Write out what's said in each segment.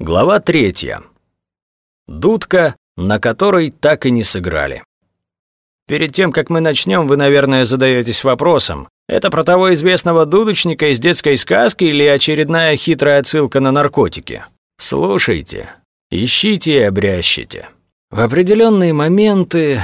Глава третья. Дудка, на которой так и не сыграли. Перед тем, как мы начнем, вы, наверное, задаетесь вопросом, это про того известного дудочника из детской сказки или очередная хитрая отсылка на наркотики? Слушайте, ищите и обрящите. В определенные моменты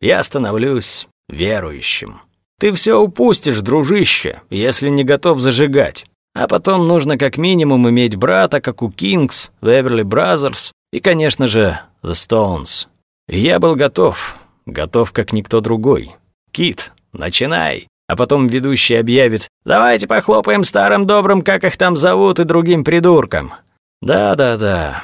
я становлюсь верующим. Ты все упустишь, дружище, если не готов зажигать. А потом нужно как минимум иметь брата, как у Kinks, Everly Brothers и, конечно же, The Stones. И я был готов, готов как никто другой. Кит, начинай. А потом ведущий объявит «Давайте похлопаем старым добрым, как их там зовут, и другим придуркам». Да-да-да.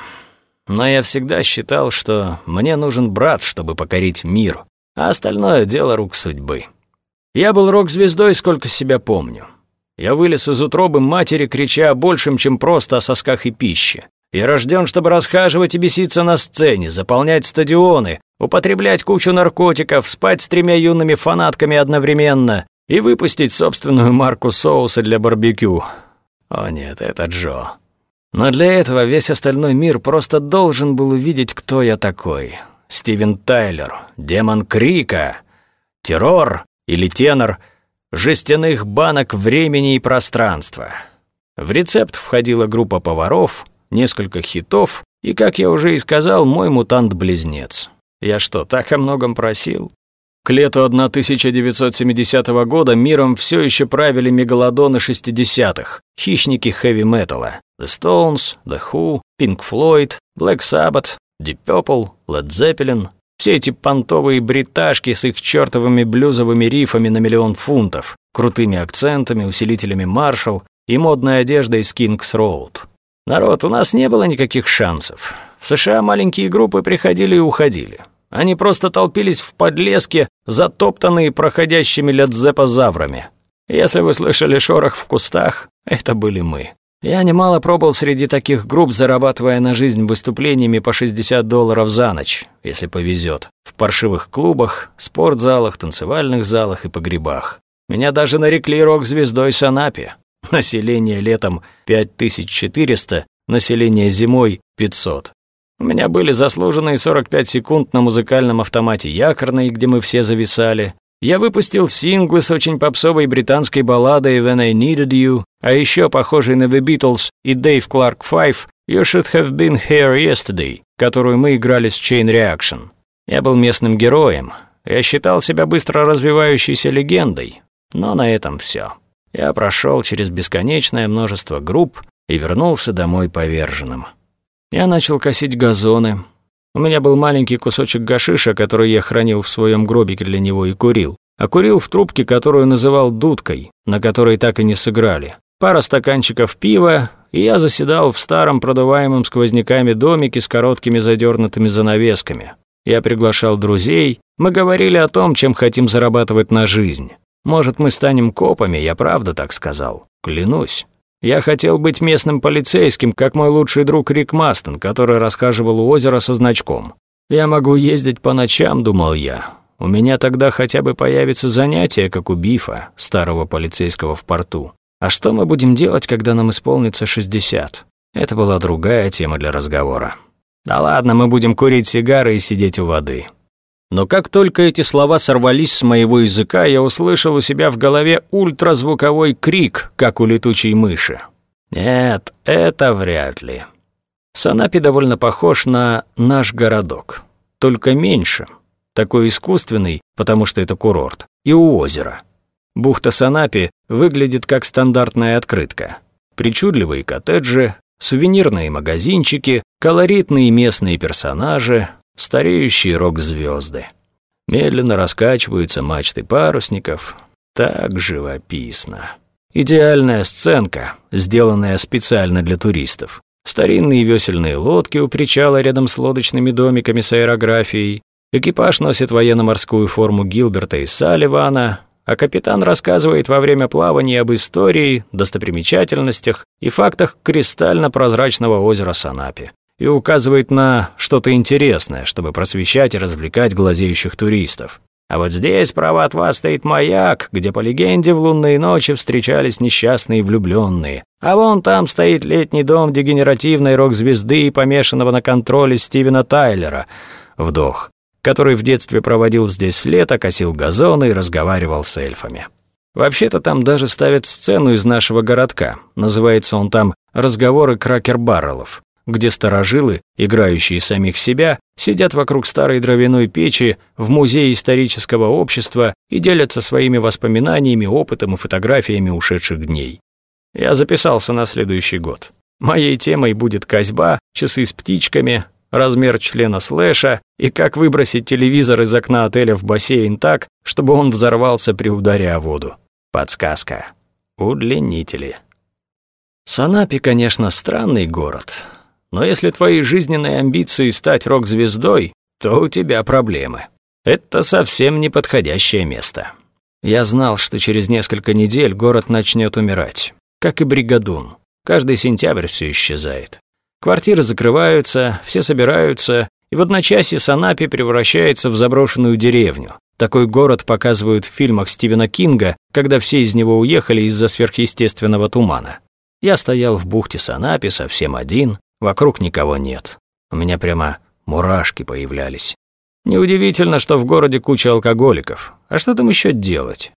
Но я всегда считал, что мне нужен брат, чтобы покорить мир, а остальное дело рук судьбы. Я был рок-звездой, сколько себя помню. Я вылез из утробы матери, крича о большем, чем просто о сосках и пище. Я рожден, чтобы расхаживать и беситься на сцене, заполнять стадионы, употреблять кучу наркотиков, спать с тремя юными фанатками одновременно и выпустить собственную марку соуса для барбекю. О нет, это Джо. Но для этого весь остальной мир просто должен был увидеть, кто я такой. Стивен Тайлер, демон Крика, террор или тенор — жестяных банок времени и пространства. В рецепт входила группа поваров, несколько хитов и, как я уже и сказал, мой мутант-близнец. Я что, так о многом просил? К лету 1970 года миром все еще правили мегалодоны 60-х, хищники хэви-металла. The Stones, The Who, Pink Floyd, Black Sabbath, Deep Purple, Led Zeppelin, все эти понтовые бриташки с их чертовыми блюзовыми рифами на миллион фунтов, крутыми акцентами, усилителями Marshall и модной одеждой Kings Road. Народ, у нас не было никаких шансов. В США маленькие группы приходили и уходили. Они просто толпились в подлеске, затоптанные проходящими ледзепозаврами. Если вы слышали шорох в кустах, это были мы. Я немало пробовал среди таких групп, зарабатывая на жизнь выступлениями по 60 долларов за ночь, если повезет, в паршивых клубах, спортзалах, танцевальных залах и погребах. Меня даже нарекли рок-звездой Санапи. Население летом 5400, население зимой 500. У меня были заслуженные 45 секунд на музыкальном автомате якорной, где мы все зависали, я выпустил синглы с очень попсовой британской балладой «When I Needed You», а еще похожей на The Beatles и Dave Clark Five «You Should Have Been Here Yesterday», которую мы играли с Chain Reaction. Я был местным героем. Я считал себя быстро развивающейся легендой. Но на этом все. Я прошел через бесконечное множество групп и вернулся домой поверженным. Я начал косить газоны, у меня был маленький кусочек гашиша, который я хранил в своем гробике для него и курил. А курил в трубке, которую называл дудкой, на которой так и не сыграли. Пара стаканчиков пива, и я заседал в старом продуваемом сквозняками домике с короткими задернутыми занавесками. Я приглашал друзей, мы говорили о том, чем хотим зарабатывать на жизнь. Может, мы станем копами, я правда так сказал. Клянусь. Я хотел быть местным полицейским, как мой лучший друг Рик Мастон, который расхаживал у озера со значком. Я могу ездить по ночам, думал я. У меня тогда хотя бы появится занятие, как у Бифа, старого полицейского в порту. А что мы будем делать, когда нам исполнится 60? Это была другая тема для разговора. Да ладно, мы будем курить сигары и сидеть у воды. Но как только эти слова сорвались с моего языка, я услышал у себя в голове ультразвуковой крик, как у летучей мыши. Нет, это вряд ли. Санапи довольно похож на наш городок, только меньше, такой искусственный, потому что это курорт, и у озера. Бухта Санапи выглядит как стандартная открытка. Причудливые коттеджи, сувенирные магазинчики, колоритные местные персонажи, стареющие рок-звезды. Медленно раскачиваются мачты парусников. Так живописно. Идеальная сценка, сделанная специально для туристов. Старинные весельные лодки у причала рядом с лодочными домиками с аэрографией. Экипаж носит военно-морскую форму Гилберта и Салливана, а капитан рассказывает во время плавания об истории, достопримечательностях и фактах кристально-прозрачного озера Санапи и указывает на что-то интересное, чтобы просвещать и развлекать глазеющих туристов. А вот здесь справа от вас стоит маяк, где по легенде в лунные ночи встречались несчастные влюбленные. А вон там стоит летний дом дегенеративной рок-звезды, помешанного на контроле Стивена Тайлера. Вдох. Который в детстве проводил здесь лето, косил газоны и разговаривал с эльфами. Вообще-то там даже ставят сцену из нашего городка. Называется он там «Разговоры кракер-баррелов» где старожилы, играющие самих себя, сидят вокруг старой дровяной печи в музее исторического общества и делятся своими воспоминаниями, опытом и фотографиями ушедших дней. Я записался на следующий год. Моей темой будет козьба, часы с птичками, размер члена слэша и как выбросить телевизор из окна отеля в бассейн так, чтобы он взорвался при ударе о воду. Подсказка. Удлинители. Санапи, конечно, странный город, но если твои жизненные амбиции стать рок-звездой, то у тебя проблемы. Это совсем неподходящее место. Я знал, что через несколько недель город начнет умирать. Как и Бригадун. Каждый сентябрь все исчезает. Квартиры закрываются, все собираются, и в одночасье Санапи превращается в заброшенную деревню. Такой город показывают в фильмах Стивена Кинга, когда все из него уехали из-за сверхъестественного тумана. Я стоял в бухте Санапи совсем один, Вокруг никого нет. У меня прямо мурашки появлялись. Неудивительно, что в городе куча алкоголиков. А что там еще делать?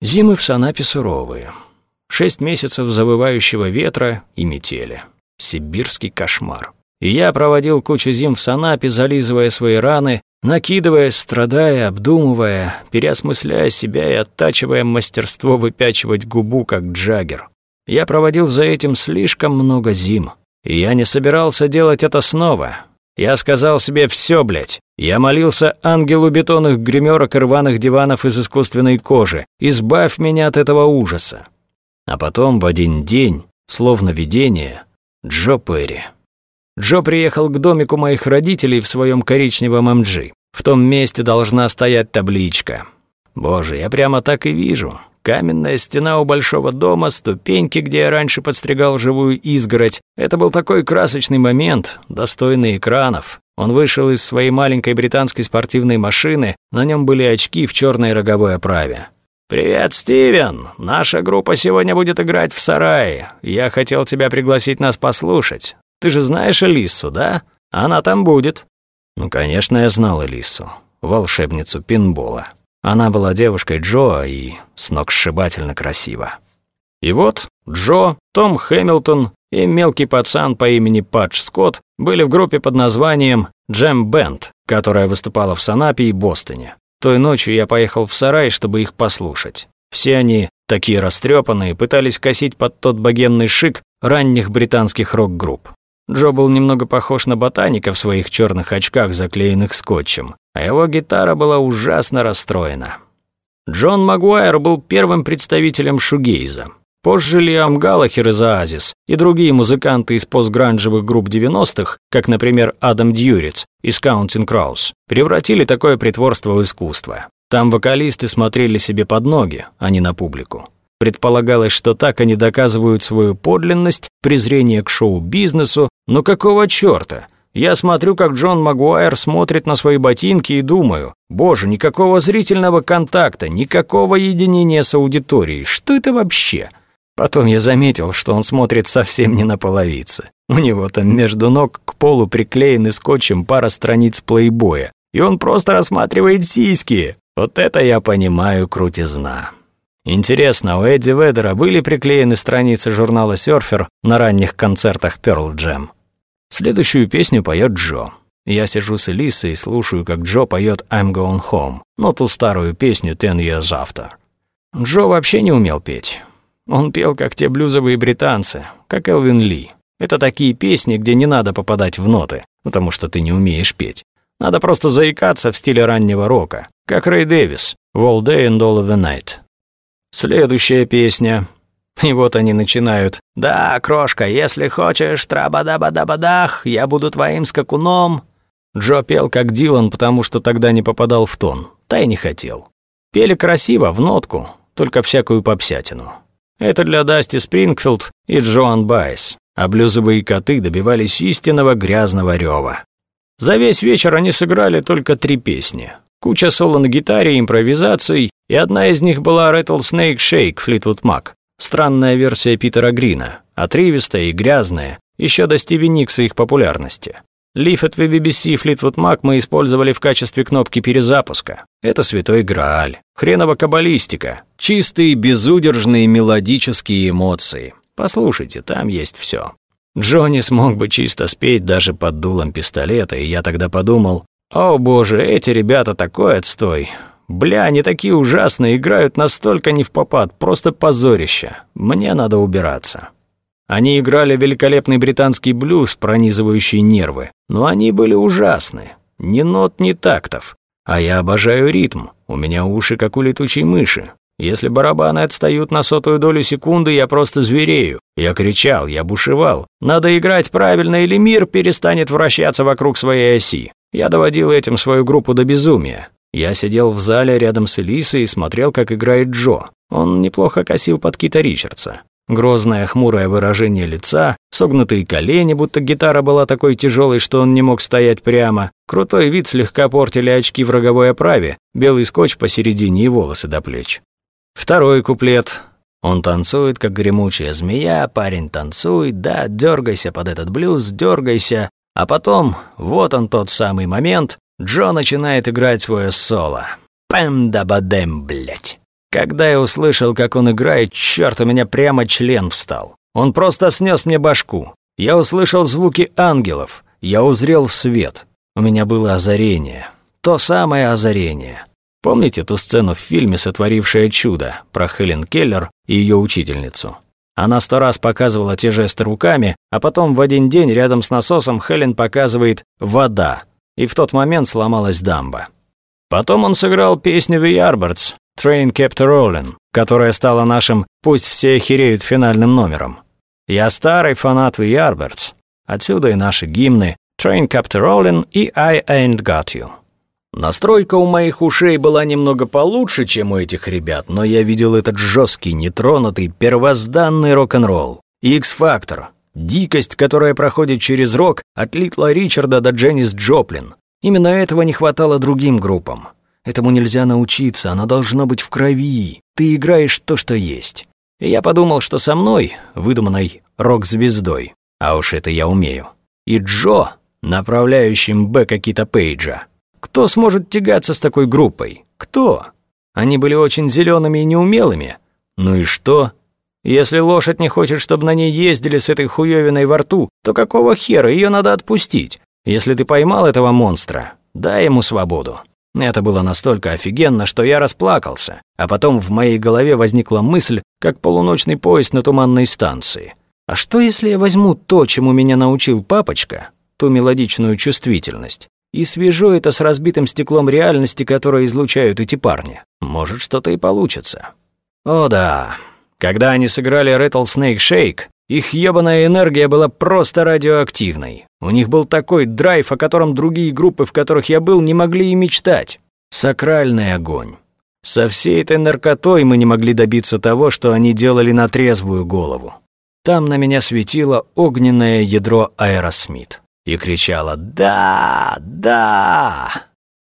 Зимы в Санапе суровые. Шесть месяцев завывающего ветра и метели. Сибирский кошмар. И я проводил кучу зим в Санапе, зализывая свои раны, накидывая, страдая, обдумывая, переосмысляя себя и оттачивая мастерство выпячивать губу, как джаггер. Я проводил за этим слишком много зим. Я не собирался делать это снова. Я сказал себе «все, блядь». Я молился ангелу бетонных гримерок и рваных диванов из искусственной кожи. Избавь меня от этого ужаса. А потом в один день, словно видение, Джо Перри. Джо приехал к домику моих родителей в своем коричневом МГ. В том месте должна стоять табличка. Боже, я прямо так и вижу. Каменная стена у большого дома, ступеньки, где я раньше подстригал живую изгородь. Это был такой красочный момент, достойный экранов. Он вышел из своей маленькой британской спортивной машины, на нем были очки в черной роговой оправе. «Привет, Стивен! Наша группа сегодня будет играть в сарае. Я хотел тебя пригласить нас послушать. Ты же знаешь Элиссу, да? Она там будет». Ну, конечно, я знал Элиссу, волшебницу пинбола. Она была девушкой Джо и сногсшибательно красива. И вот Джо, Том Хэмилтон и мелкий пацан по имени Падж Скотт были в группе под названием «Джем Бенд», которая выступала в Санапе и Бостоне. Той ночью я поехал в сарай, чтобы их послушать. Все они, такие растрепанные, пытались косить под тот богемный шик ранних британских рок-групп. Джо был немного похож на ботаника в своих черных очках, заклеенных скотчем, а его гитара была ужасно расстроена. Джон Магуайр был первым представителем шугейза. Позже Лиам Галлахер из Оазис и другие музыканты из постгранжевых групп 90-х, как, например, Адам Дьюриц из Counting Crows, превратили такое притворство в искусство. Там вокалисты смотрели себе под ноги, а не на публику. Предполагалось, что так они доказывают свою подлинность, презрение к шоу-бизнесу, но какого чёрта? Я смотрю, как Джон Магуайр смотрит на свои ботинки и думаю, боже, никакого зрительного контакта, никакого единения с аудиторией, что это вообще? Потом я заметил, что он смотрит совсем не на половице. У него там между ног к полу приклеены скотчем пара страниц плейбоя, и он просто рассматривает сиськи. Вот это я понимаю крутизна. Интересно, у Эдди Ведера были приклеены страницы журнала «Сёрфер» на ранних концертах Pearl Jam? Следующую песню поет Джо. Я сижу с Элисой и слушаю, как Джо поет «I'm going home», но ту старую песню «Ten years after». Джо вообще не умел петь. Он пел, как те блюзовые британцы, как Элвин Ли. Это такие песни, где не надо попадать в ноты, потому что ты не умеешь петь. Надо просто заикаться в стиле раннего рока, как Рэй Дэвис, «All Day and All of the Night». Следующая песня. И вот они начинают. «Да, крошка, если хочешь, трабадабадабадах, я буду твоим скакуном». Джо пел как Дилан, потому что тогда не попадал в тон. Та и не хотел. Пели красиво, в нотку, только всякую попсятину. Это для Дасти Спрингфилд и Джоан Байс, а блюзовые коты добивались истинного грязного рева. За весь вечер они сыграли только три песни. Куча соло на гитаре, импровизаций, и одна из них была Rattlesnake Shake Fleetwood Mac. Странная версия Питера Грина, отрывистая и грязная, еще до Стиви Никса их популярности. Leaf от VBBC Fleetwood Mac мы использовали в качестве кнопки перезапуска. Это святой Грааль. Хреново каббалистика. Чистые, безудержные мелодические эмоции. Послушайте, там есть все. Джонни смог бы чисто спеть даже под дулом пистолета, и я тогда подумал, «О боже, эти ребята такой отстой. Бля, они такие ужасные, играют настолько не в попад, просто позорище. Мне надо убираться». Они играли великолепный британский блюз, пронизывающий нервы, но они были ужасны. Ни нот, ни тактов. А я обожаю ритм, у меня уши как у летучей мыши. Если барабаны отстают на сотую долю секунды, я просто зверею. Я кричал, я бушевал. Надо играть правильно, или мир перестанет вращаться вокруг своей оси. Я доводил этим свою группу до безумия. Я сидел в зале рядом с Элисой и смотрел, как играет Джо. Он неплохо косил под Кита Ричардса. Грозное хмурое выражение лица, согнутые колени, будто гитара была такой тяжелой, что он не мог стоять прямо. Крутой вид слегка портили очки в роговой оправе, белый скотч посередине и волосы до плеч. Второй куплет. Он танцует, как гремучая змея, парень танцует, да, дергайся под этот блюз, дергайся. А потом, вот он тот самый момент, Джо начинает играть свое соло. Пэм-да-ба-дэм, блядь. Когда я услышал, как он играет, черт, у меня прямо член встал. Он просто снес мне башку. Я услышал звуки ангелов. Я узрел свет. У меня было озарение. То самое озарение. Помните ту сцену в фильме «Сотворившее чудо» про Хелен Келлер и ее учительницу? Она сто раз показывала те жесты руками, а потом в один день рядом с насосом Хелен показывает «вода», и в тот момент сломалась дамба. Потом он сыграл песню «The Yardbirds», Train Kept Rolling, которая стала нашим «Пусть все охереют» финальным номером. Я старый фанат The Yardbirds. Отсюда и наши гимны Train Kept Rolling и I Ain't Got You. Настройка у моих ушей была немного получше, чем у этих ребят, но я видел этот жесткий, нетронутый, первозданный рок-н-ролл. X-фактор. Дикость, которая проходит через рок от Литла Ричарда до Дженнис Джоплин. Именно этого не хватало другим группам. Этому нельзя научиться, оно должно быть в крови. Ты играешь то, что есть. И я подумал, что со мной, выдуманной рок-звездой, а уж это я умею, и Джо, направляющим Бека Кита Пейджа. Кто сможет тягаться с такой группой? Кто? Они были очень зелеными и неумелыми. Ну и что? Если лошадь не хочет, чтобы на ней ездили с этой хуёвиной во рту, то какого хера ее надо отпустить? Если ты поймал этого монстра, дай ему свободу. Это было настолько офигенно, что я расплакался, а потом в моей голове возникла мысль, как полуночный поезд на туманной станции. А что, если я возьму то, чему меня научил папочка, ту мелодичную чувствительность, и свяжу это с разбитым стеклом реальности, которое излучают эти парни? Может, что-то и получится. О да, когда они сыграли Rattlesnake Shake, их ебаная энергия была просто радиоактивной. У них был такой драйв, о котором другие группы, в которых я был, не могли и мечтать. Сакральный огонь. Со всей этой наркотой мы не могли добиться того, что они делали на трезвую голову. Там на меня светило огненное ядро Аэросмит и кричало «Да! Да!».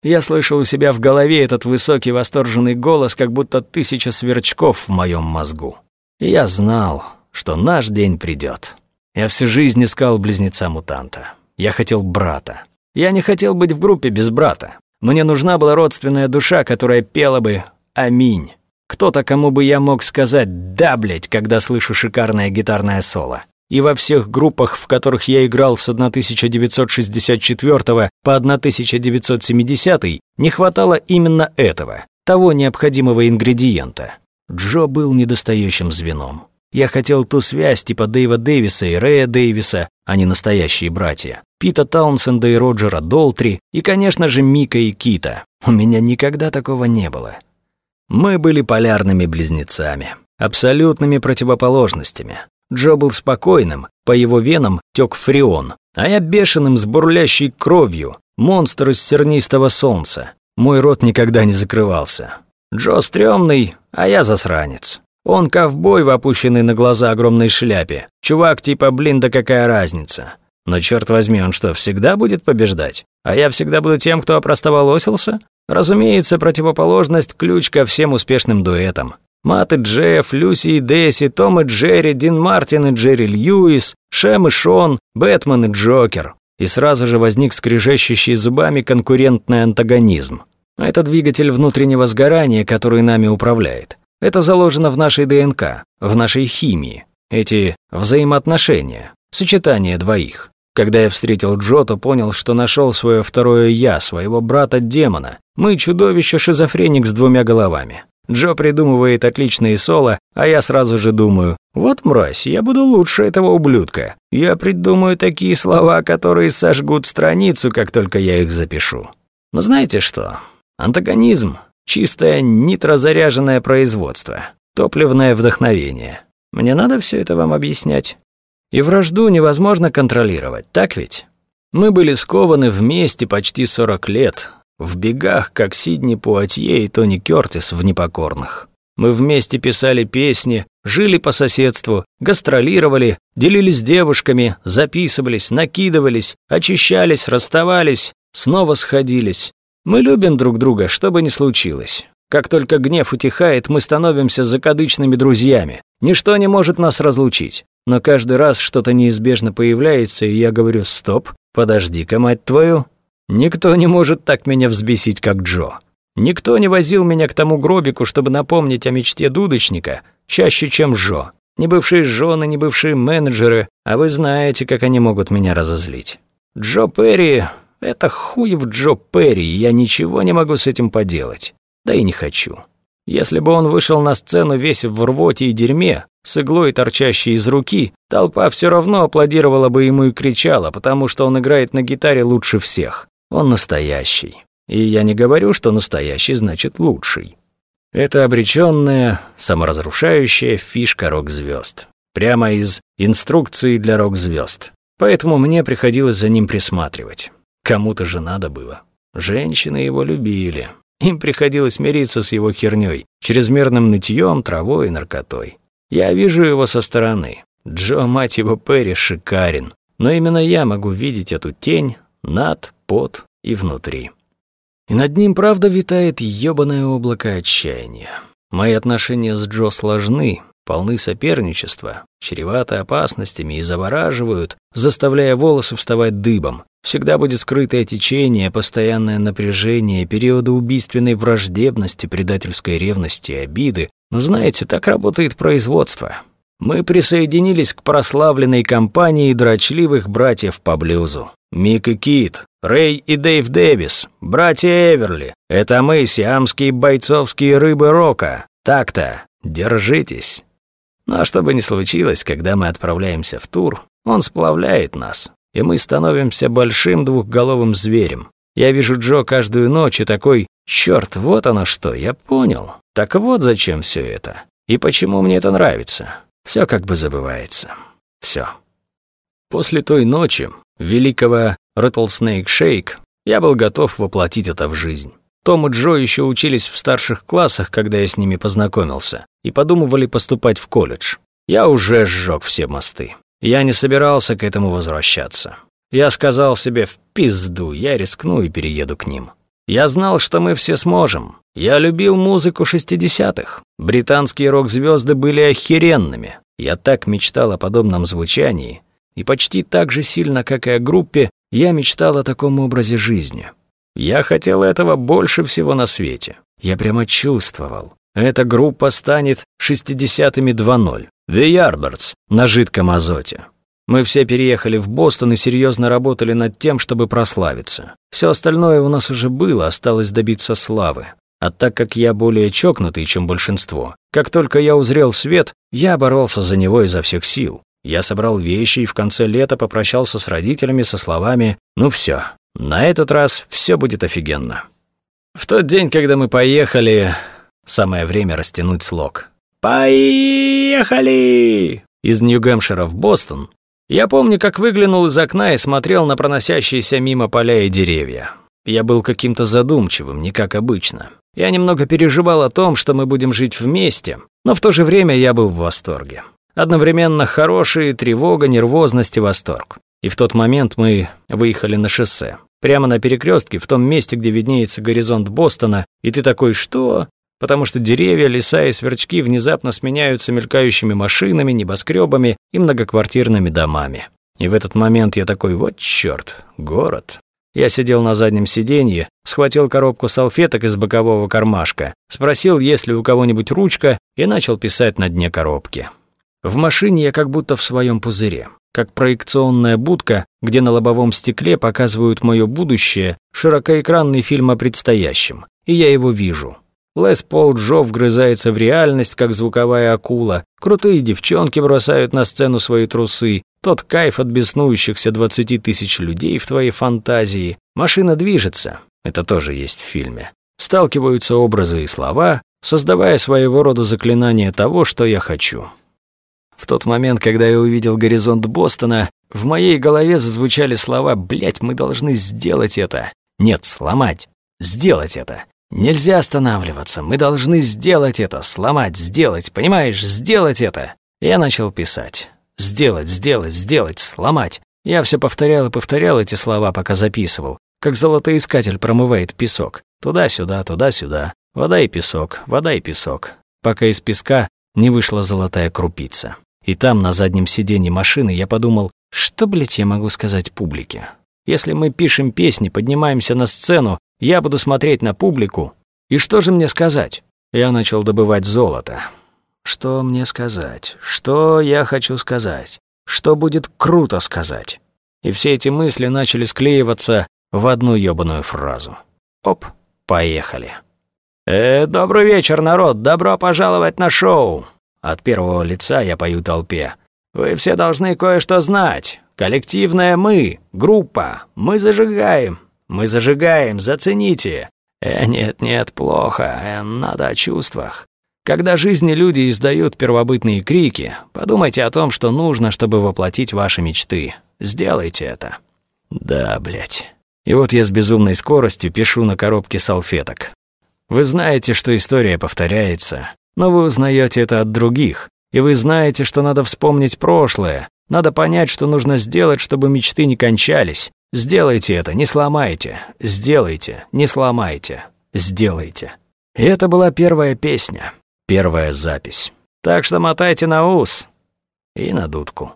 Я слышал у себя в голове этот высокий восторженный голос, как будто тысяча сверчков в моем мозгу. И я знал, что наш день придет. Я всю жизнь искал близнеца-мутанта. Я хотел брата. Я не хотел быть в группе без брата. Мне нужна была родственная душа, которая пела бы «Аминь». Кто-то, кому бы я мог сказать «да, блядь», когда слышу шикарное гитарное соло. И во всех группах, в которых я играл с 1964 по 1970, не хватало именно этого, того необходимого ингредиента. Джо был недостающим звеном. Я хотел ту связь типа Дэйва Дэвиса и Рэя Дэвиса, а не настоящие братья. Пита Таунсенда и Роджера Долтри, и, конечно же, Мика и Кита. У меня никогда такого не было. Мы были полярными близнецами, абсолютными противоположностями. Джо был спокойным, по его венам тек фреон, а я бешеным с бурлящей кровью, монстр из сернистого солнца. Мой рот никогда не закрывался. Джо стрёмный, а я засранец. Он ковбой в опущенной на глаза огромной шляпе. Чувак типа, блин, да какая разница. Но черт возьми, он что, всегда будет побеждать? А я всегда буду тем, кто опростоволосился? Разумеется, противоположность – ключ ко всем успешным дуэтам. Мат и Джефф, Люси и Десси, Том и Джерри, Дин Мартин и Джерри Льюис, Шем и Шон, Бэтмен и Джокер. И сразу же возник скрежещущий зубами конкурентный антагонизм. Это двигатель внутреннего сгорания, который нами управляет. Это заложено в нашей ДНК, в нашей химии. Эти взаимоотношения, сочетание двоих. Когда я встретил Джо, то понял, что нашел свое второе «я», своего брата-демона. Мы чудовище-шизофреник с двумя головами. Джо придумывает отличные соло, а я сразу же думаю, вот мразь, я буду лучше этого ублюдка. Я придумаю такие слова, которые сожгут страницу, как только я их запишу. Но знаете что? Антагонизм – чистое нитрозаряженное производство, топливное вдохновение. Мне надо все это вам объяснять? И вражду невозможно контролировать, так ведь? Мы были скованы вместе почти 40 лет, в бегах, как Сидни Пуатье и Тони Кёртис в «Непокорных». Мы вместе писали песни, жили по соседству, гастролировали, делились девушками, записывались, накидывались, очищались, расставались, снова сходились. Мы любим друг друга, что бы ни случилось. Как только гнев утихает, мы становимся закадычными друзьями. Ничто не может нас разлучить. Но каждый раз что-то неизбежно появляется, и я говорю «Стоп, подожди-ка, мать твою». Никто не может так меня взбесить, как Джо. Никто не возил меня к тому гробику, чтобы напомнить о мечте дудочника, чаще, чем Джо. Не бывшие жены, не бывшие менеджеры, а вы знаете, как они могут меня разозлить. Джо Перри — это хуев Джо Перри, я ничего не могу с этим поделать. Да и не хочу. Если бы он вышел на сцену весь в рвоте и дерьме, с иглой, торчащей из руки, толпа все равно аплодировала бы ему и кричала, потому что он играет на гитаре лучше всех. Он настоящий. И я не говорю, что настоящий значит лучший. Это обречённая, саморазрушающая фишка рок-звезд. Прямо из инструкции для рок-звезд. Поэтому мне приходилось за ним присматривать. Кому-то же надо было. Женщины его любили. Им приходилось мириться с его хернёй, чрезмерным нытьём, травой и наркотой. Я вижу его со стороны. Джо, мать его, Перри, шикарен. Но именно я могу видеть эту тень над под и внутри. И над ним, правда, витает ёбаное облако отчаяния. Мои отношения с Джо сложны, полны соперничества, чреваты опасностями и завораживают, заставляя волосы вставать дыбом. Всегда будет скрытое течение, постоянное напряжение, периоды убийственной враждебности, предательской ревности и обиды. Но знаете, так работает производство. Мы присоединились к прославленной компании дрочливых братьев по блюзу. Мик и Кит, Рэй и Дэйв Дэвис, братья Эверли. Это мы, сиамские бойцовские рыбы рока. Так-то, держитесь. Но что бы ни случилось, когда мы отправляемся в тур, он сплавляет нас, и мы становимся большим двухголовым зверем. Я вижу Джо каждую ночь и такой, черт, вот оно что, я понял. Так вот зачем все это. И почему мне это нравится. Все как бы забывается. Все. После той ночи, великого Rattlesnake Shake, я был готов воплотить это в жизнь. Том и Джо еще учились в старших классах, когда я с ними познакомился, и подумывали поступать в колледж. Я уже сжег все мосты. Я не собирался к этому возвращаться. Я сказал себе «в пизду», я рискну и перееду к ним. Я знал, что мы все сможем. Я любил музыку 60-х. Британские рок-звезды были охеренными. Я так мечтал о подобном звучании. И почти так же сильно, как и о группе, я мечтал о таком образе жизни. Я хотел этого больше всего на свете. Я прямо чувствовал. Эта группа станет 60-ми 2.0. The Yardbirds на жидком азоте. Мы все переехали в Бостон и серьезно работали над тем, чтобы прославиться. Все остальное у нас уже было, осталось добиться славы. А так как я более чокнутый, чем большинство, как только я узрел свет, я боролся за него изо всех сил. Я собрал вещи и в конце лета попрощался с родителями со словами «Ну все, на этот раз все будет офигенно». В тот день, когда мы поехали, самое время растянуть слог. «Поехали!» Из Нью-Гэмпшира в Бостон я помню, как выглянул из окна и смотрел на проносящиеся мимо поля и деревья. Я был каким-то задумчивым, не как обычно. Я немного переживал о том, что мы будем жить вместе, но в то же время я был в восторге. Одновременно хорошие, тревога, нервозность и восторг. И в тот момент мы выехали на шоссе. Прямо на перекрестке, в том месте, где виднеется горизонт Бостона, и ты такой «что?», потому что деревья, леса и сверчки внезапно сменяются мелькающими машинами, небоскребами и многоквартирными домами. И в этот момент я такой «вот чёрт, город». Я сидел на заднем сиденье, схватил коробку салфеток из бокового кармашка, спросил, есть ли у кого-нибудь ручка, и начал писать на дне коробки. В машине я как будто в своем пузыре, как проекционная будка, где на лобовом стекле показывают мое будущее, широкоэкранный фильм о предстоящем, и я его вижу. Лес Пол Джо вгрызается в реальность, как звуковая акула. Крутые девчонки бросают на сцену свои трусы. Тот кайф от беснующихся двадцати тысяч людей в твоей фантазии. Машина движется. Это тоже есть в фильме. Сталкиваются образы и слова, создавая своего рода заклинание того, что я хочу. В тот момент, когда я увидел горизонт Бостона, в моей голове зазвучали слова «Блядь, мы должны сделать это». Нет, сломать. Сделать это. Нельзя останавливаться. Мы должны сделать это. Сломать, сделать. Понимаешь? Сделать это. Я начал писать. Сделать, сделать, сделать, сломать. Я все повторял и повторял эти слова, пока записывал. Как золотоискатель промывает песок. Туда-сюда, туда-сюда. Вода и песок, вода и песок. Пока из песка не вышла золотая крупица. И там, на заднем сиденье машины, я подумал, что, блядь, я могу сказать публике? Если мы пишем песни, поднимаемся на сцену, я буду смотреть на публику. И что же мне сказать? Я начал добывать золото. Что мне сказать? Что я хочу сказать? Что будет круто сказать? И все эти мысли начали склеиваться в одну ёбаную фразу. Оп, поехали. «Э, добрый вечер, народ! Добро пожаловать на шоу! От первого лица я пою толпе. «Вы все должны кое-что знать. Коллективное «мы», группа. Мы зажигаем. Мы зажигаем, зацените. Э, нет-нет, плохо. Э, надо о чувствах. Когда жизни люди издают первобытные крики, подумайте о том, что нужно, чтобы воплотить ваши мечты. Сделайте это. Да, блядь. И вот я с безумной скоростью пишу на коробке салфеток. Вы знаете, что история повторяется. Но вы узнаете это от других, и вы знаете, что надо вспомнить прошлое, надо понять, что нужно сделать, чтобы мечты не кончались. Сделайте это, не сломайте. Сделайте, не сломайте. Сделайте. И это была первая песня, первая запись. Так что мотайте на ус и на дудку.